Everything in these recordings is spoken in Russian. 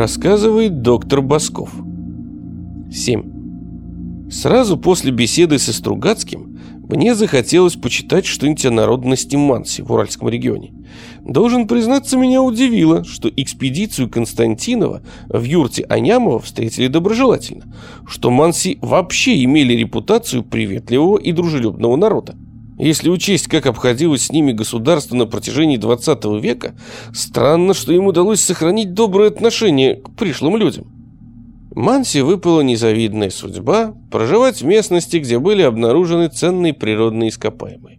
Рассказывает доктор Басков. 7. Сразу после беседы со Стругацким мне захотелось почитать что-нибудь о народности Манси в Уральском регионе. Должен признаться, меня удивило, что экспедицию Константинова в юрте Анямова встретили доброжелательно, что Манси вообще имели репутацию приветливого и дружелюбного народа. Если учесть, как обходилось с ними государство на протяжении 20 века, странно, что им удалось сохранить доброе отношение к пришлым людям. Манси выпала незавидная судьба проживать в местности, где были обнаружены ценные природные ископаемые.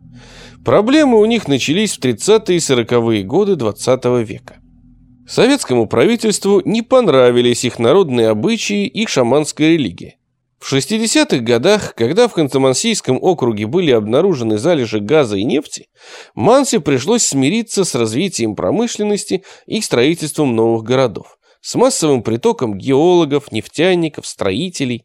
Проблемы у них начались в 30-е и 40-е годы 20 века. Советскому правительству не понравились их народные обычаи и шаманская религия. В 60-х годах, когда в Ханты-Мансийском округе были обнаружены залежи газа и нефти, Манси пришлось смириться с развитием промышленности и строительством новых городов, с массовым притоком геологов, нефтяников, строителей.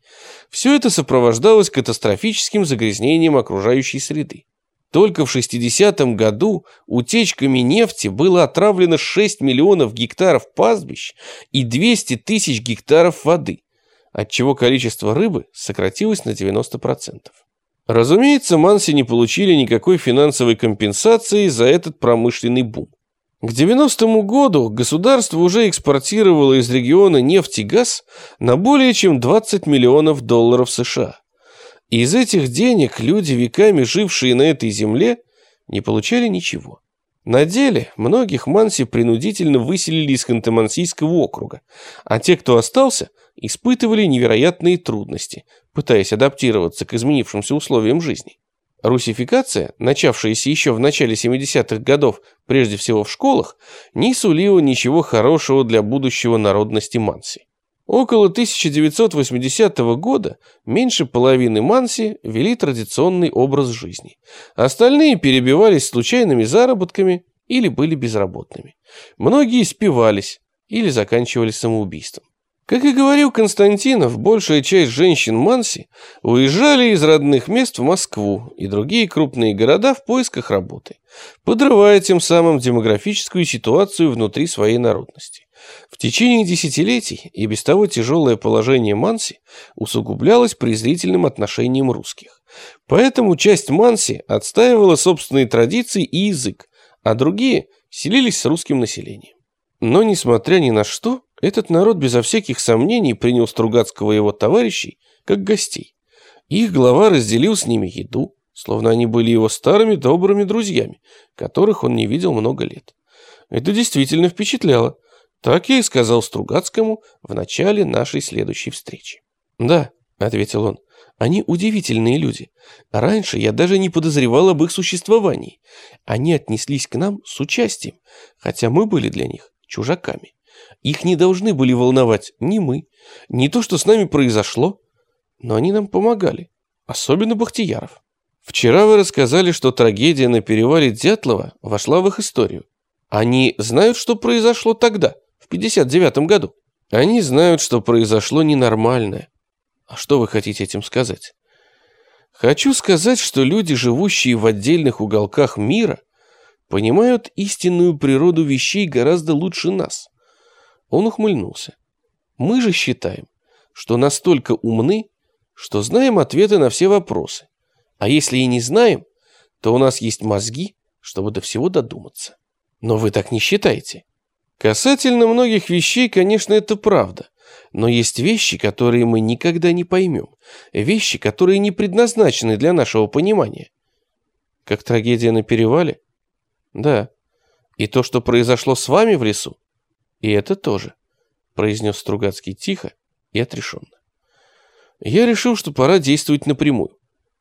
Все это сопровождалось катастрофическим загрязнением окружающей среды. Только в 60-м году утечками нефти было отравлено 6 миллионов гектаров пастбищ и 200 тысяч гектаров воды – отчего количество рыбы сократилось на 90%. Разумеется, Манси не получили никакой финансовой компенсации за этот промышленный бум. К 90-му году государство уже экспортировало из региона нефть и газ на более чем 20 миллионов долларов США. И из этих денег люди, веками жившие на этой земле, не получали ничего. На деле многих Манси принудительно выселили из Ханты-Мансийского округа, а те, кто остался, испытывали невероятные трудности, пытаясь адаптироваться к изменившимся условиям жизни. Русификация, начавшаяся еще в начале 70-х годов, прежде всего в школах, не сулила ничего хорошего для будущего народности Манси. Около 1980 года меньше половины Манси вели традиционный образ жизни. Остальные перебивались случайными заработками или были безработными. Многие спивались или заканчивали самоубийством. Как и говорил Константинов, большая часть женщин Манси уезжали из родных мест в Москву и другие крупные города в поисках работы, подрывая тем самым демографическую ситуацию внутри своей народности. В течение десятилетий и без того тяжелое положение Манси усугублялось презрительным отношением русских. Поэтому часть Манси отстаивала собственные традиции и язык, а другие селились с русским населением. Но, несмотря ни на что, этот народ безо всяких сомнений принял Стругацкого и его товарищей как гостей. Их глава разделил с ними еду, словно они были его старыми добрыми друзьями, которых он не видел много лет. Это действительно впечатляло. Так я и сказал Стругацкому в начале нашей следующей встречи. «Да», — ответил он, — «они удивительные люди. Раньше я даже не подозревал об их существовании. Они отнеслись к нам с участием, хотя мы были для них чужаками. Их не должны были волновать ни мы, ни то, что с нами произошло, но они нам помогали, особенно Бахтияров. Вчера вы рассказали, что трагедия на перевале Дятлова вошла в их историю. Они знают, что произошло тогда?» в 59 году. Они знают, что произошло ненормальное. А что вы хотите этим сказать? Хочу сказать, что люди, живущие в отдельных уголках мира, понимают истинную природу вещей гораздо лучше нас. Он ухмыльнулся. Мы же считаем, что настолько умны, что знаем ответы на все вопросы. А если и не знаем, то у нас есть мозги, чтобы до всего додуматься. Но вы так не считаете? Касательно многих вещей, конечно, это правда. Но есть вещи, которые мы никогда не поймем. Вещи, которые не предназначены для нашего понимания. Как трагедия на перевале? Да. И то, что произошло с вами в лесу? И это тоже, произнес Стругацкий тихо и отрешенно. Я решил, что пора действовать напрямую.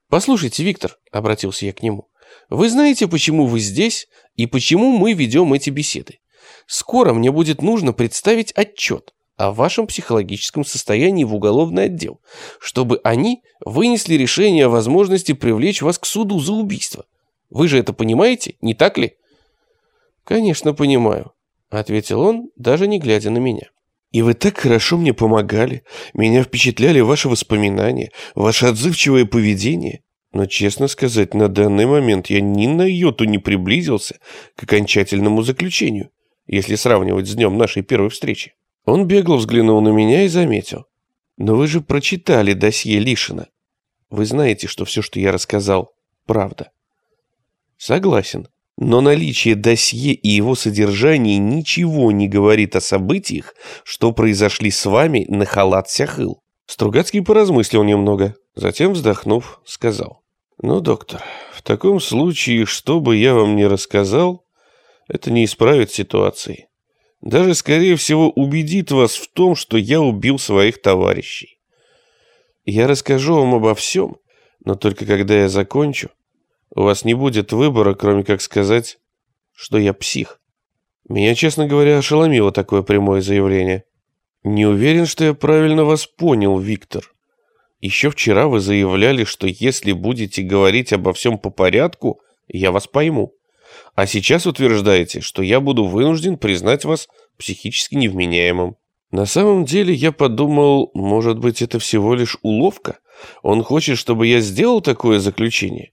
Послушайте, Виктор, обратился я к нему, вы знаете, почему вы здесь и почему мы ведем эти беседы? Скоро мне будет нужно представить отчет о вашем психологическом состоянии в уголовный отдел, чтобы они вынесли решение о возможности привлечь вас к суду за убийство. Вы же это понимаете, не так ли? Конечно, понимаю, ответил он, даже не глядя на меня. И вы так хорошо мне помогали. Меня впечатляли ваши воспоминания, ваше отзывчивое поведение. Но, честно сказать, на данный момент я ни на йоту не приблизился к окончательному заключению если сравнивать с днем нашей первой встречи. Он бегло взглянул на меня и заметил. «Но вы же прочитали досье Лишина. Вы знаете, что все, что я рассказал, правда». «Согласен. Но наличие досье и его содержание ничего не говорит о событиях, что произошли с вами на халат Сяхыл». Стругацкий поразмыслил немного, затем, вздохнув, сказал. «Ну, доктор, в таком случае, что бы я вам ни рассказал, это не исправит ситуации. Даже, скорее всего, убедит вас в том, что я убил своих товарищей. Я расскажу вам обо всем, но только когда я закончу, у вас не будет выбора, кроме как сказать, что я псих. Меня, честно говоря, ошеломило такое прямое заявление. Не уверен, что я правильно вас понял, Виктор. Еще вчера вы заявляли, что если будете говорить обо всем по порядку, я вас пойму. А сейчас утверждаете, что я буду вынужден признать вас психически невменяемым. На самом деле я подумал, может быть, это всего лишь уловка? Он хочет, чтобы я сделал такое заключение?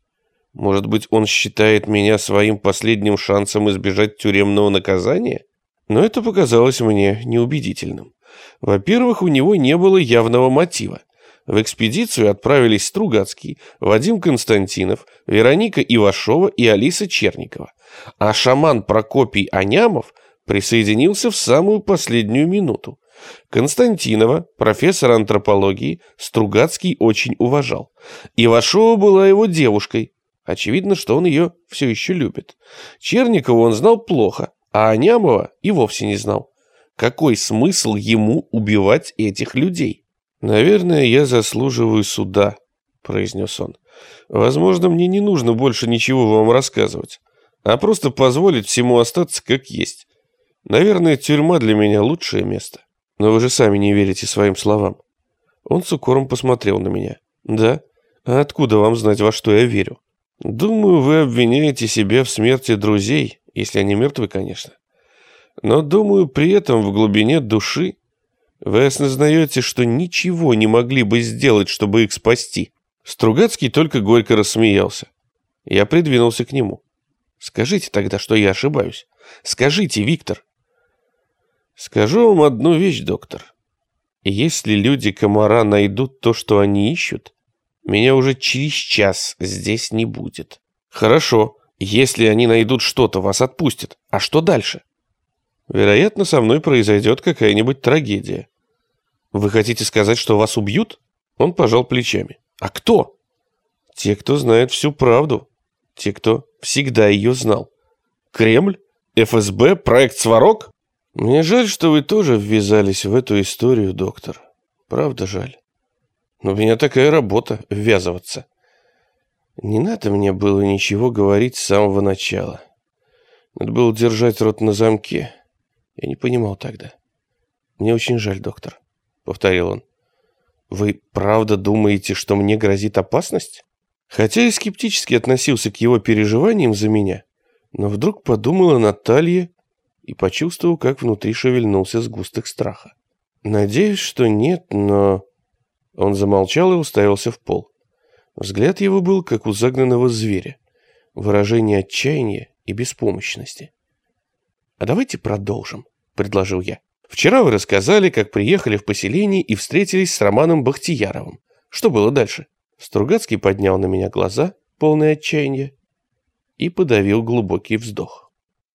Может быть, он считает меня своим последним шансом избежать тюремного наказания? Но это показалось мне неубедительным. Во-первых, у него не было явного мотива. В экспедицию отправились Стругацкий, Вадим Константинов, Вероника Ивашова и Алиса Черникова. А шаман Прокопий Анямов присоединился в самую последнюю минуту. Константинова, профессор антропологии, Стругацкий очень уважал. Ивашова была его девушкой. Очевидно, что он ее все еще любит. Черникова он знал плохо, а Анямова и вовсе не знал. Какой смысл ему убивать этих людей? «Наверное, я заслуживаю суда», — произнес он. «Возможно, мне не нужно больше ничего вам рассказывать, а просто позволить всему остаться как есть. Наверное, тюрьма для меня лучшее место. Но вы же сами не верите своим словам». Он с укором посмотрел на меня. «Да? А откуда вам знать, во что я верю?» «Думаю, вы обвиняете себя в смерти друзей, если они мертвы, конечно. Но, думаю, при этом в глубине души вы осознаете, что ничего не могли бы сделать, чтобы их спасти. Стругацкий только горько рассмеялся. Я придвинулся к нему. Скажите тогда, что я ошибаюсь. Скажите, Виктор. Скажу вам одну вещь, доктор. Если люди комара найдут то, что они ищут, меня уже через час здесь не будет. Хорошо, если они найдут что-то, вас отпустят. А что дальше? Вероятно, со мной произойдет какая-нибудь трагедия. Вы хотите сказать, что вас убьют? Он пожал плечами. А кто? Те, кто знает всю правду. Те, кто всегда ее знал. Кремль? ФСБ? Проект Сварог? Мне жаль, что вы тоже ввязались в эту историю, доктор. Правда жаль. Но у меня такая работа — ввязываться. Не надо мне было ничего говорить с самого начала. Надо было держать рот на замке. Я не понимал тогда. Мне очень жаль, доктор. — повторил он. «Вы правда думаете, что мне грозит опасность?» Хотя и скептически относился к его переживаниям за меня, но вдруг подумал о Наталье и почувствовал, как внутри шевельнулся сгусток страха. «Надеюсь, что нет, но...» Он замолчал и уставился в пол. Взгляд его был, как у загнанного зверя, выражение отчаяния и беспомощности. «А давайте продолжим», — предложил я. Вчера вы рассказали, как приехали в поселение и встретились с Романом Бахтияровым. Что было дальше? Стругацкий поднял на меня глаза, полные отчаяния, и подавил глубокий вздох.